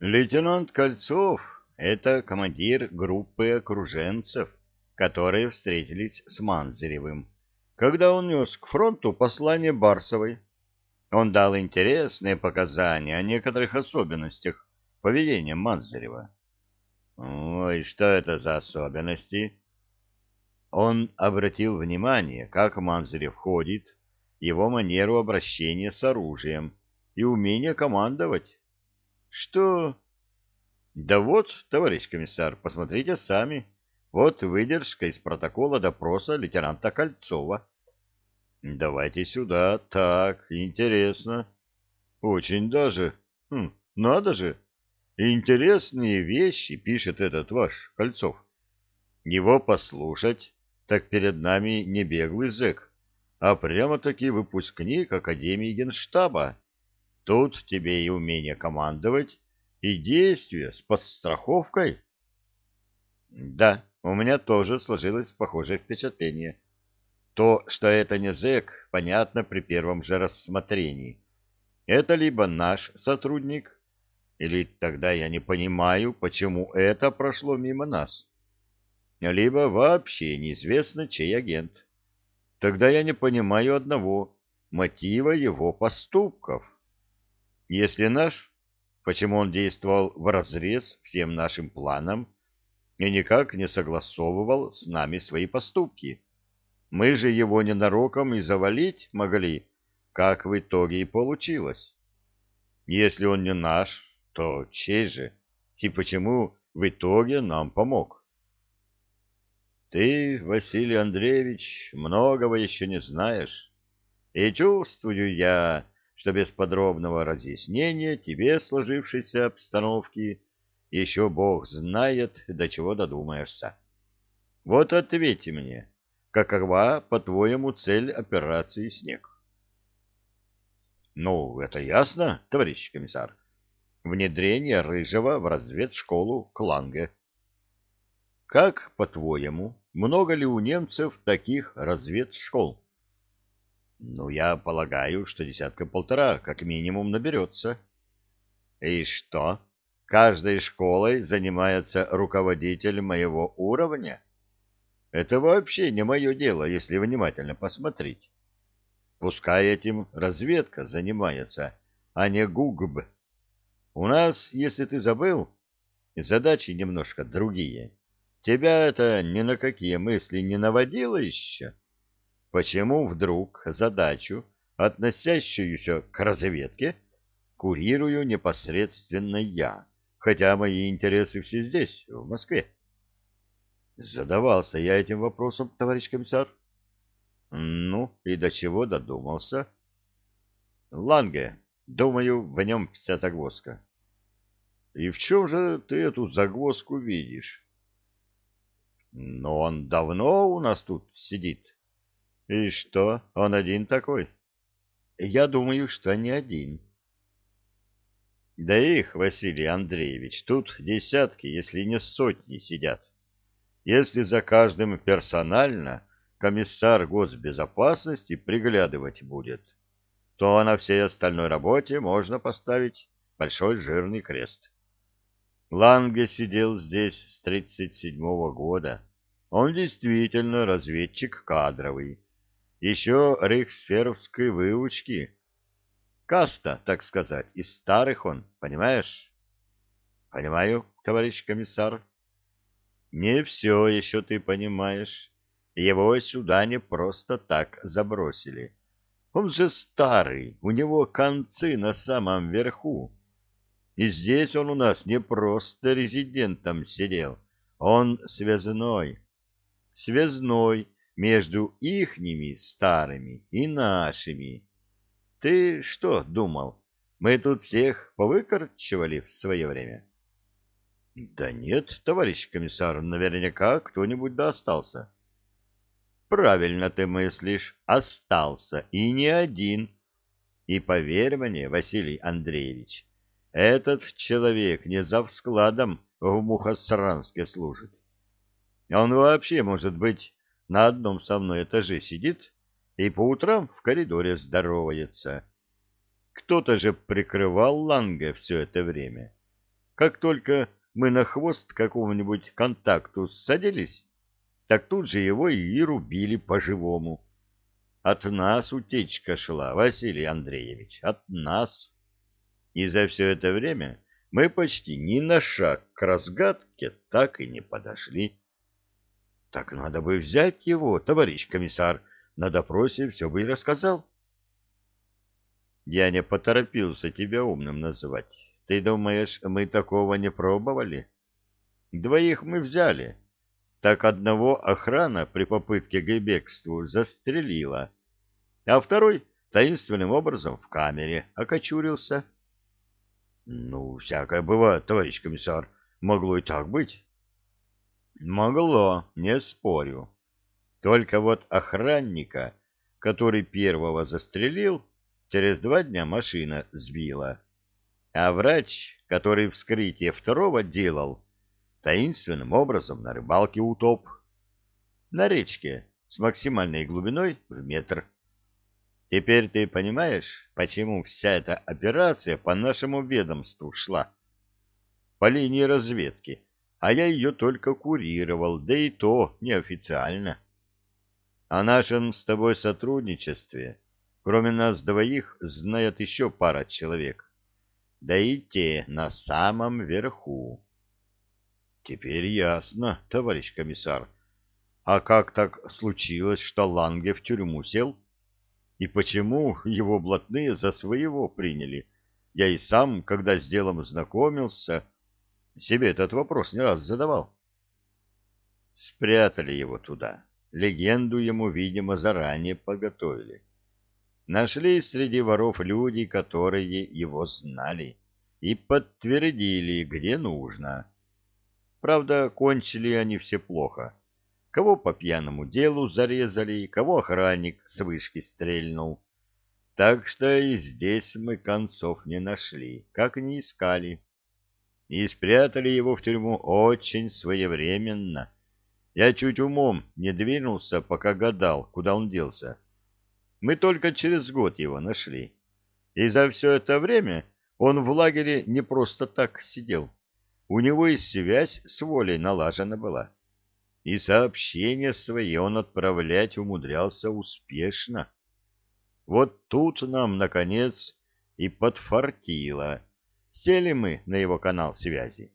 Лейтенант Кольцов — это командир группы окруженцев, которые встретились с Манзаревым, когда он нес к фронту послание Барсовой. Он дал интересные показания о некоторых особенностях поведения Манзарева. Ой, что это за особенности? Он обратил внимание, как Манзарев ходит, его манеру обращения с оружием и умение командовать. Что? Да вот, товарищ комиссар, посмотрите сами. Вот выдержка из протокола допроса лейтенанта Кольцова. Давайте сюда. Так, интересно. Очень даже. Хм, надо же. Интересные вещи пишет этот ваш Кольцов. Его послушать, так перед нами не беглый зэк, а прямо-таки выпускник Академии Генштаба. Тут тебе и умение командовать, и действие с подстраховкой. Да, у меня тоже сложилось похожее впечатление. То, что это не зэк, понятно при первом же рассмотрении. Это либо наш сотрудник, или тогда я не понимаю, почему это прошло мимо нас. Либо вообще неизвестно, чей агент. Тогда я не понимаю одного — мотива его поступков. Если наш, почему он действовал вразрез всем нашим планам и никак не согласовывал с нами свои поступки? Мы же его ненароком и завалить могли, как в итоге и получилось. Если он не наш, то чей же? И почему в итоге нам помог? Ты, Василий Андреевич, многого еще не знаешь. И чувствую я, что без подробного разъяснения тебе сложившейся обстановки еще Бог знает, до чего додумаешься. Вот ответь мне, какова, по-твоему, цель операции «Снег»? Ну, это ясно, товарищ комиссар. Внедрение Рыжего в разведшколу Кланге. Как, по-твоему, много ли у немцев таких разведшкол? Ну, я полагаю, что десятка-полтора как минимум наберется. И что? Каждой школой занимается руководитель моего уровня? Это вообще не мое дело, если внимательно посмотреть. Пускай этим разведка занимается, а не ГУГБ. У нас, если ты забыл, задачи немножко другие. Тебя это ни на какие мысли не наводило еще? — почему вдруг задачу, относящуюся к разведке, курирую непосредственно я, хотя мои интересы все здесь, в Москве? Задавался я этим вопросом, товарищ комиссар. Ну, и до чего додумался? Ланге, думаю, в нем вся загвоздка. И в чем же ты эту загвоздку видишь? Но он давно у нас тут сидит, и что, он один такой? Я думаю, что не один. Да их, Василий Андреевич, тут десятки, если не сотни сидят. Если за каждым персонально комиссар госбезопасности приглядывать будет, то на всей остальной работе можно поставить большой жирный крест. Ланге сидел здесь с 37-го года. Он действительно разведчик кадровый еще рейхсферовской выучки. Каста, так сказать, из старых он, понимаешь? Понимаю, товарищ комиссар. Не все еще ты понимаешь. Его сюда не просто так забросили. Он же старый, у него концы на самом верху. И здесь он у нас не просто резидентом сидел, он связной. Связной между ихними старыми и нашими. Ты что думал, мы тут всех повыкорчевали в свое время? — Да нет, товарищ комиссар, наверняка кто-нибудь да остался. — Правильно ты мыслишь, остался, и не один. И поверь мне, Василий Андреевич, этот человек не за складом в Мухосранске служит. Он вообще, может быть, на одном со мной этаже сидит и по утрам в коридоре здоровается. Кто-то же прикрывал Ланге все это время. как только мы на хвост какому-нибудь контакту садились, так тут же его и рубили по-живому. От нас утечка шла, Василий Андреевич, от нас. И за все это время мы почти ни на шаг к разгадке так и не подошли. Так надо бы взять его, товарищ комиссар, на допросе все бы и рассказал. Я не поторопился тебя умным называть. Ты думаешь, мы такого не пробовали? Двоих мы взяли. Так одного охрана при попытке к бегству застрелила, а второй таинственным образом в камере окочурился. Ну, всякое бывает, товарищ комиссар. Могло и так быть. Могло, не спорю. Только вот охранника, который первого застрелил, через два дня машина сбила. А врач, который вскрытие второго делал, таинственным образом на рыбалке утоп. На речке с максимальной глубиной в метр. Теперь ты понимаешь, почему вся эта операция по нашему ведомству шла? По линии разведки, а я ее только курировал, да и то неофициально. О нашем с тобой сотрудничестве, кроме нас двоих, знает еще пара человек. Да и те на самом верху. Теперь ясно, товарищ комиссар. А как так случилось, что Ланге в тюрьму сел? — и почему его блатные за своего приняли? Я и сам, когда с делом знакомился, себе этот вопрос не раз задавал. Спрятали его туда. Легенду ему, видимо, заранее подготовили. Нашли среди воров люди, которые его знали, и подтвердили, где нужно. Правда, кончили они все плохо. Кого по пьяному делу зарезали, кого охранник с вышки стрельнул. Так что и здесь мы концов не нашли, как не искали. И спрятали его в тюрьму очень своевременно. Я чуть умом не двинулся, пока гадал, куда он делся. Мы только через год его нашли. И за все это время он в лагере не просто так сидел. У него и связь с волей налажена была и сообщения свои он отправлять умудрялся успешно. Вот тут нам, наконец, и подфартило. Сели мы на его канал связи.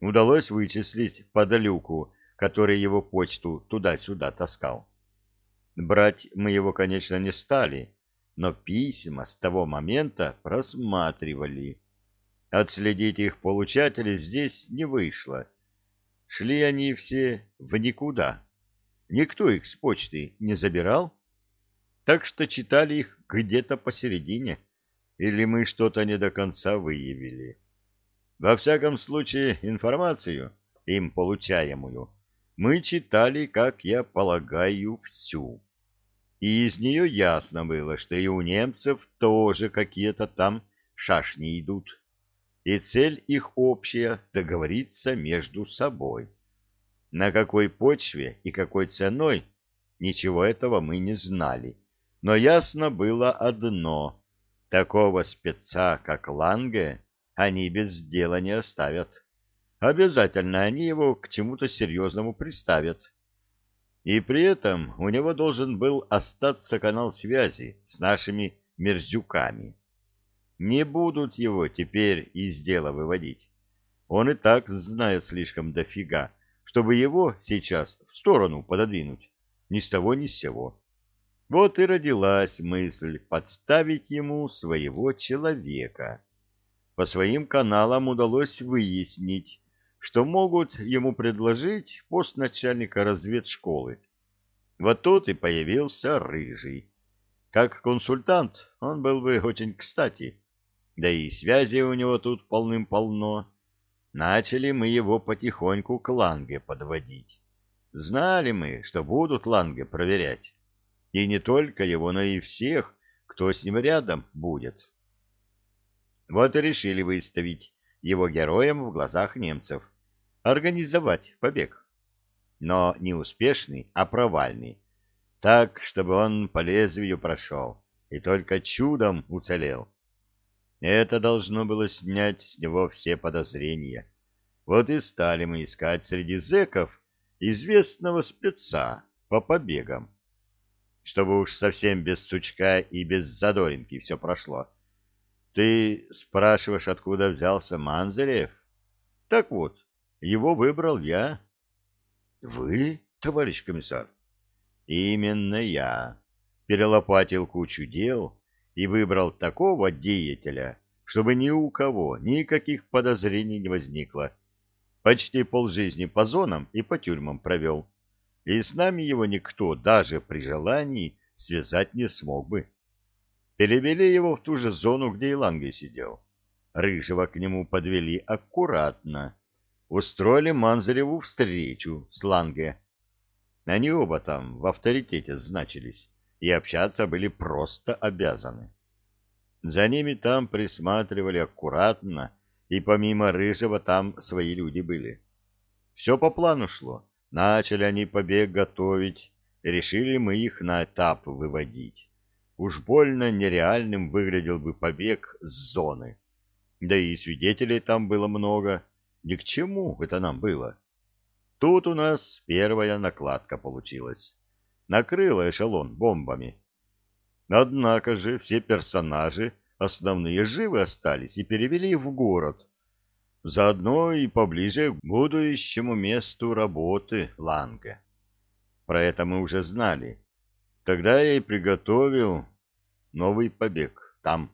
Удалось вычислить подалюку, который его почту туда-сюда таскал. Брать мы его, конечно, не стали, но письма с того момента просматривали. Отследить их получателей здесь не вышло, Шли они все в никуда. Никто их с почты не забирал, так что читали их где-то посередине, или мы что-то не до конца выявили. Во всяком случае, информацию, им получаемую, мы читали, как я полагаю, всю. И из нее ясно было, что и у немцев тоже какие-то там шашни идут и цель их общая — договориться между собой. На какой почве и какой ценой, ничего этого мы не знали. Но ясно было одно — такого спеца, как Ланге, они без дела не оставят. Обязательно они его к чему-то серьезному приставят. И при этом у него должен был остаться канал связи с нашими мерзюками не будут его теперь из дела выводить. Он и так знает слишком дофига, чтобы его сейчас в сторону пододвинуть, ни с того ни с сего. Вот и родилась мысль подставить ему своего человека. По своим каналам удалось выяснить, что могут ему предложить пост начальника разведшколы. Вот тут и появился Рыжий. Как консультант он был бы очень кстати, да и связи у него тут полным-полно. Начали мы его потихоньку к Ланге подводить. Знали мы, что будут Ланге проверять. И не только его, но и всех, кто с ним рядом будет. Вот и решили выставить его героем в глазах немцев, организовать побег. Но не успешный, а провальный, так, чтобы он по лезвию прошел и только чудом уцелел. Это должно было снять с него все подозрения. Вот и стали мы искать среди зэков известного спеца по побегам. Чтобы уж совсем без сучка и без задоринки все прошло. Ты спрашиваешь, откуда взялся Манзарев? Так вот, его выбрал я. Вы, товарищ комиссар? Именно я. Перелопатил кучу дел и выбрал такого деятеля, чтобы ни у кого никаких подозрений не возникло. Почти полжизни по зонам и по тюрьмам провел. И с нами его никто, даже при желании, связать не смог бы. Перевели его в ту же зону, где и Ланге сидел. Рыжего к нему подвели аккуратно. Устроили Манзареву встречу с Ланге. Они оба там в авторитете значились и общаться были просто обязаны. За ними там присматривали аккуратно, и помимо Рыжего там свои люди были. Все по плану шло. Начали они побег готовить, решили мы их на этап выводить. Уж больно нереальным выглядел бы побег с зоны. Да и свидетелей там было много. Ни к чему это нам было. Тут у нас первая накладка получилась накрыла эшелон бомбами. Однако же все персонажи основные живы остались и перевели в город. Заодно и поближе к будущему месту работы Ланга. Про это мы уже знали. Тогда я и приготовил новый побег там.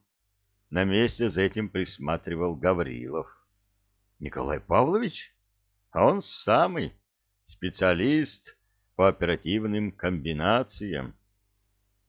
На месте за этим присматривал Гаврилов. Николай Павлович? А он самый специалист по оперативным комбинациям.